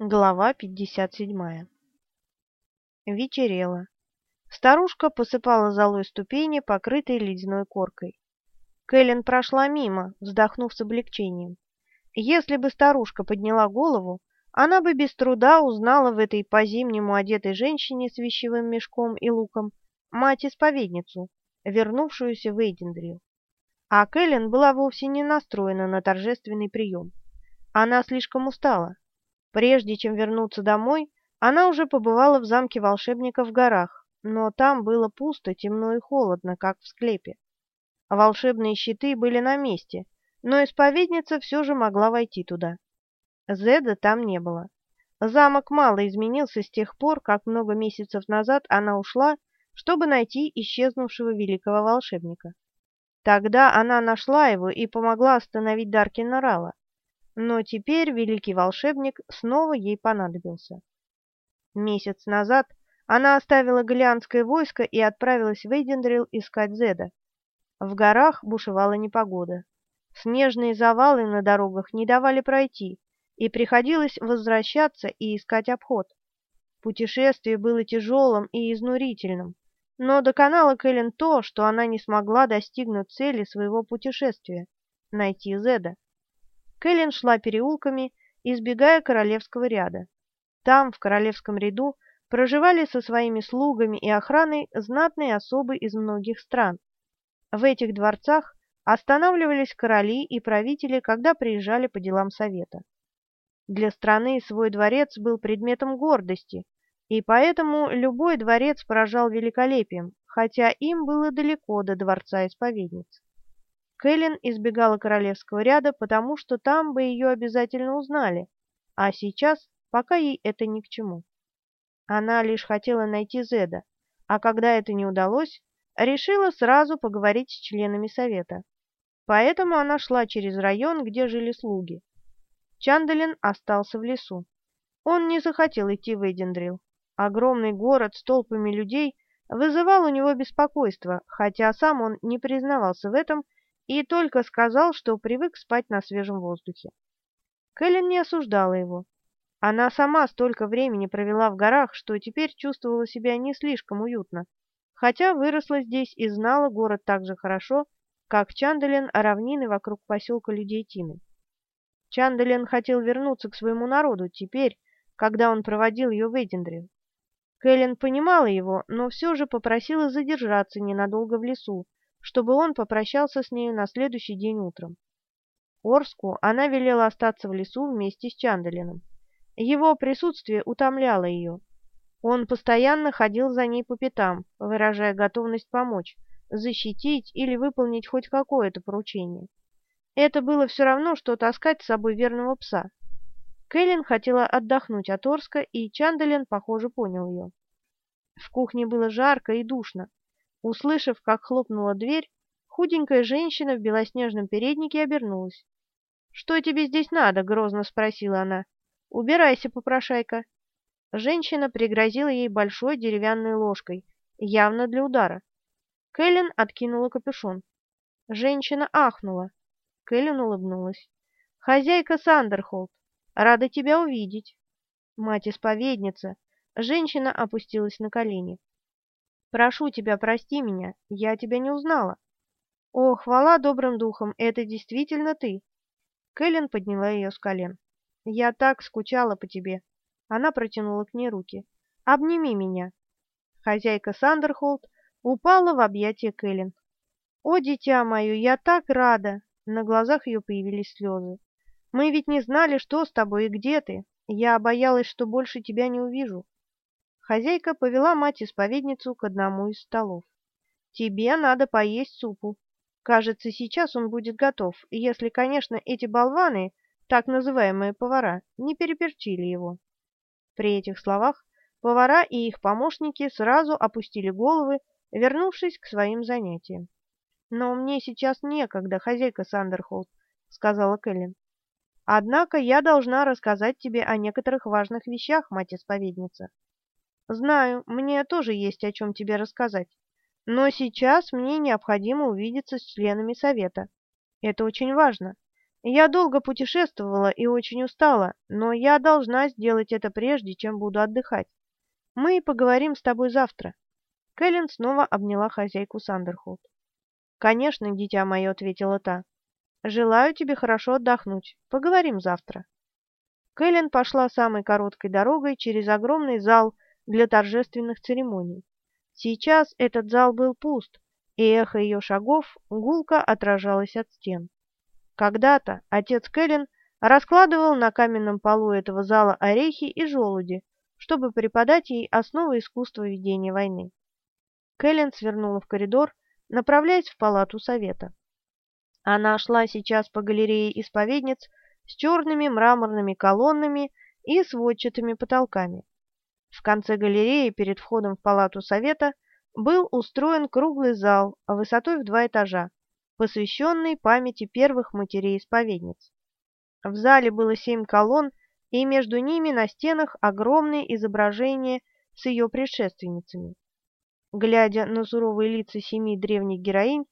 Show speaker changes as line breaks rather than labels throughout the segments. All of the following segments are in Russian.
Глава 57. Вечерело. Старушка посыпала золой ступени, покрытые ледяной коркой. Кэлен прошла мимо, вздохнув с облегчением. Если бы старушка подняла голову, она бы без труда узнала в этой по-зимнему одетой женщине с вещевым мешком и луком мать-исповедницу, вернувшуюся в Эйдендрил. А Кэлен была вовсе не настроена на торжественный прием. Она слишком устала. Прежде чем вернуться домой, она уже побывала в замке волшебника в горах, но там было пусто, темно и холодно, как в склепе. Волшебные щиты были на месте, но исповедница все же могла войти туда. Зеда там не было. Замок мало изменился с тех пор, как много месяцев назад она ушла, чтобы найти исчезнувшего великого волшебника. Тогда она нашла его и помогла остановить Даркина Рала. Но теперь великий волшебник снова ей понадобился. Месяц назад она оставила Голианское войско и отправилась в Эйдендрил искать Зеда. В горах бушевала непогода. Снежные завалы на дорогах не давали пройти, и приходилось возвращаться и искать обход. Путешествие было тяжелым и изнурительным, но доконало Кэлен то, что она не смогла достигнуть цели своего путешествия — найти Зеда. Кэлен шла переулками, избегая королевского ряда. Там, в королевском ряду, проживали со своими слугами и охраной знатные особы из многих стран. В этих дворцах останавливались короли и правители, когда приезжали по делам совета. Для страны свой дворец был предметом гордости, и поэтому любой дворец поражал великолепием, хотя им было далеко до дворца исповедниц. Кэлен избегала королевского ряда, потому что там бы ее обязательно узнали, а сейчас пока ей это ни к чему. Она лишь хотела найти Зеда, а когда это не удалось, решила сразу поговорить с членами совета. Поэтому она шла через район, где жили слуги. Чандалин остался в лесу. Он не захотел идти в Эдиндрил. Огромный город с толпами людей вызывал у него беспокойство, хотя сам он не признавался в этом и только сказал, что привык спать на свежем воздухе. Кэлен не осуждала его. Она сама столько времени провела в горах, что теперь чувствовала себя не слишком уютно, хотя выросла здесь и знала город так же хорошо, как Чандалин равнины вокруг поселка людей Тины. Чандалин хотел вернуться к своему народу теперь, когда он проводил ее в Эдиндрил. Кэлен понимала его, но все же попросила задержаться ненадолго в лесу, чтобы он попрощался с нею на следующий день утром. Орску она велела остаться в лесу вместе с Чандалином. Его присутствие утомляло ее. Он постоянно ходил за ней по пятам, выражая готовность помочь, защитить или выполнить хоть какое-то поручение. Это было все равно, что таскать с собой верного пса. Кэлен хотела отдохнуть от Орска, и Чандалин, похоже, понял ее. В кухне было жарко и душно. Услышав, как хлопнула дверь, худенькая женщина в белоснежном переднике обернулась. «Что тебе здесь надо?» — грозно спросила она. «Убирайся, попрошайка». Женщина пригрозила ей большой деревянной ложкой, явно для удара. Кэлен откинула капюшон. Женщина ахнула. Кэлен улыбнулась. «Хозяйка Сандерхолд, рада тебя увидеть». Мать-исповедница. Женщина опустилась на колени. Прошу тебя, прости меня, я тебя не узнала. О, хвала добрым духам, это действительно ты. Кэлен подняла ее с колен. Я так скучала по тебе. Она протянула к ней руки. Обними меня. Хозяйка Сандерхолд упала в объятия Кэлен. О, дитя мое, я так рада. На глазах ее появились слезы. Мы ведь не знали, что с тобой и где ты. Я боялась, что больше тебя не увижу. Хозяйка повела мать-исповедницу к одному из столов. «Тебе надо поесть супу. Кажется, сейчас он будет готов, если, конечно, эти болваны, так называемые повара, не переперчили его». При этих словах повара и их помощники сразу опустили головы, вернувшись к своим занятиям. «Но мне сейчас некогда, хозяйка Сандерхолд», — сказала Кэлен. «Однако я должна рассказать тебе о некоторых важных вещах, мать-исповедница». Знаю, мне тоже есть о чем тебе рассказать. Но сейчас мне необходимо увидеться с членами совета. Это очень важно. Я долго путешествовала и очень устала, но я должна сделать это прежде, чем буду отдыхать. Мы поговорим с тобой завтра. Кэлен снова обняла хозяйку Сандерхолд. «Конечно, дитя мое», — ответила та. «Желаю тебе хорошо отдохнуть. Поговорим завтра». Кэлен пошла самой короткой дорогой через огромный зал для торжественных церемоний. Сейчас этот зал был пуст, и эхо ее шагов гулко отражалось от стен. Когда-то отец Кэлен раскладывал на каменном полу этого зала орехи и желуди, чтобы преподать ей основы искусства ведения войны. Кэлен свернула в коридор, направляясь в палату совета. Она шла сейчас по галерее исповедниц с черными мраморными колоннами и сводчатыми потолками. В конце галереи перед входом в палату совета был устроен круглый зал высотой в два этажа, посвященный памяти первых матерей-исповедниц. В зале было семь колонн, и между ними на стенах огромные изображения с ее предшественницами. Глядя на суровые лица семи древних героинь,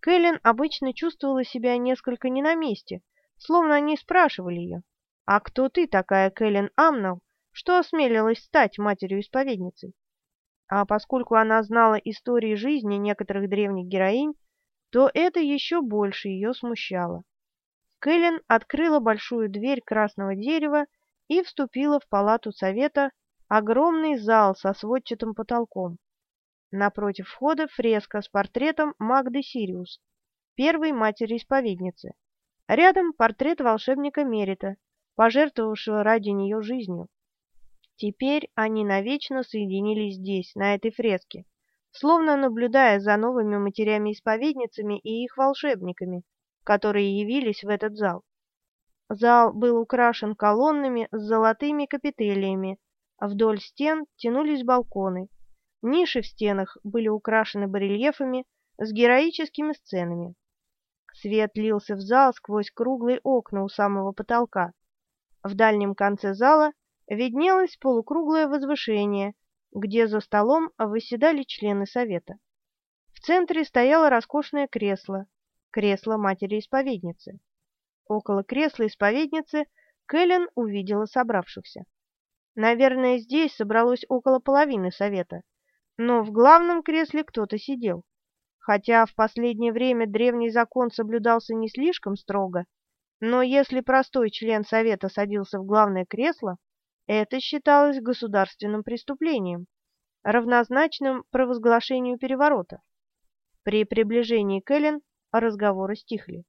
Кэлен обычно чувствовала себя несколько не на месте, словно они спрашивали ее, «А кто ты такая, Кэлен Амнал, что осмелилась стать матерью-исповедницей?» А поскольку она знала истории жизни некоторых древних героинь, то это еще больше ее смущало. Кэлен открыла большую дверь красного дерева и вступила в палату совета, огромный зал со сводчатым потолком. Напротив входа фреска с портретом Магды Сириус, первой матери-исповедницы. Рядом портрет волшебника Мерита, пожертвовавшего ради нее жизнью. Теперь они навечно соединились здесь, на этой фреске, словно наблюдая за новыми матерями-исповедницами и их волшебниками, которые явились в этот зал. Зал был украшен колоннами с золотыми капителиями, а вдоль стен тянулись балконы, Ниши в стенах были украшены барельефами с героическими сценами. Свет лился в зал сквозь круглые окна у самого потолка. В дальнем конце зала виднелось полукруглое возвышение, где за столом выседали члены совета. В центре стояло роскошное кресло, кресло матери-исповедницы. Около кресла исповедницы Кэлен увидела собравшихся. Наверное, здесь собралось около половины совета — но в главном кресле кто-то сидел. Хотя в последнее время древний закон соблюдался не слишком строго, но если простой член Совета садился в главное кресло, это считалось государственным преступлением, равнозначным провозглашению переворота. При приближении Кэлен разговоры стихли.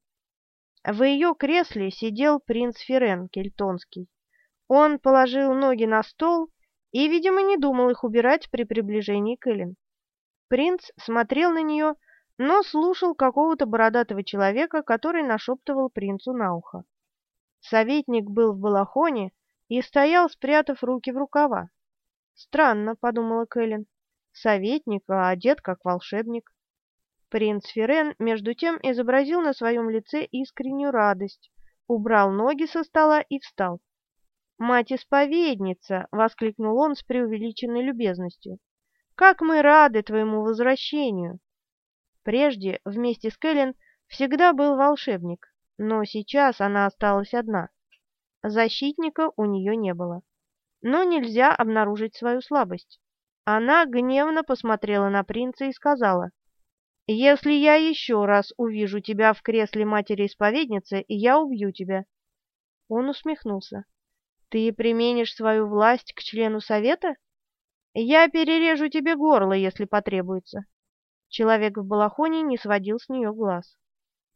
В ее кресле сидел принц Ферен Кельтонский. Он положил ноги на стол и, видимо, не думал их убирать при приближении к Эллен. Принц смотрел на нее, но слушал какого-то бородатого человека, который нашептывал принцу на ухо. Советник был в балахоне и стоял, спрятав руки в рукава. «Странно», — подумала Кэлен, — «советник, а одет как волшебник». Принц Ферен, между тем, изобразил на своем лице искреннюю радость, убрал ноги со стола и встал. «Мать-исповедница!» — воскликнул он с преувеличенной любезностью. «Как мы рады твоему возвращению!» Прежде вместе с Кэлен всегда был волшебник, но сейчас она осталась одна. Защитника у нее не было. Но нельзя обнаружить свою слабость. Она гневно посмотрела на принца и сказала, «Если я еще раз увижу тебя в кресле матери-исповедницы, я убью тебя». Он усмехнулся. Ты применишь свою власть к члену совета? Я перережу тебе горло, если потребуется. Человек в балахоне не сводил с нее глаз.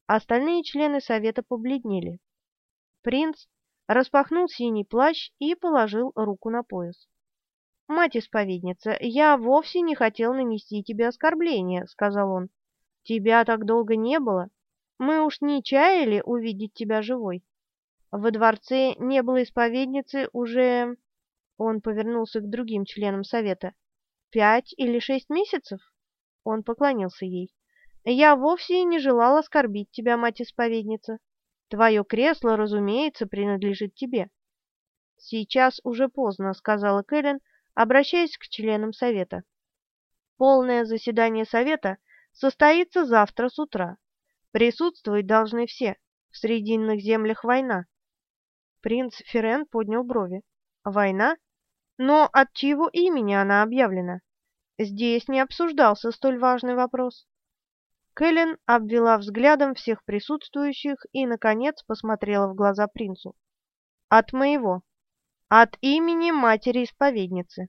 Остальные члены совета побледнели. Принц распахнул синий плащ и положил руку на пояс. «Мать-исповедница, я вовсе не хотел нанести тебе оскорбление», — сказал он. «Тебя так долго не было. Мы уж не чаяли увидеть тебя живой. Во дворце не было исповедницы уже... Он повернулся к другим членам совета. Пять или шесть месяцев? Он поклонился ей. Я вовсе не желал оскорбить тебя, мать-исповедница. Твое кресло, разумеется, принадлежит тебе. Сейчас уже поздно, сказала Кэлен, обращаясь к членам совета. Полное заседание совета состоится завтра с утра. Присутствовать должны все. В Срединных землях война. Принц Ферен поднял брови. Война? Но от чьего имени она объявлена? Здесь не обсуждался столь важный вопрос. Кэлен обвела взглядом всех присутствующих и, наконец, посмотрела в глаза принцу. «От моего. От имени матери-исповедницы».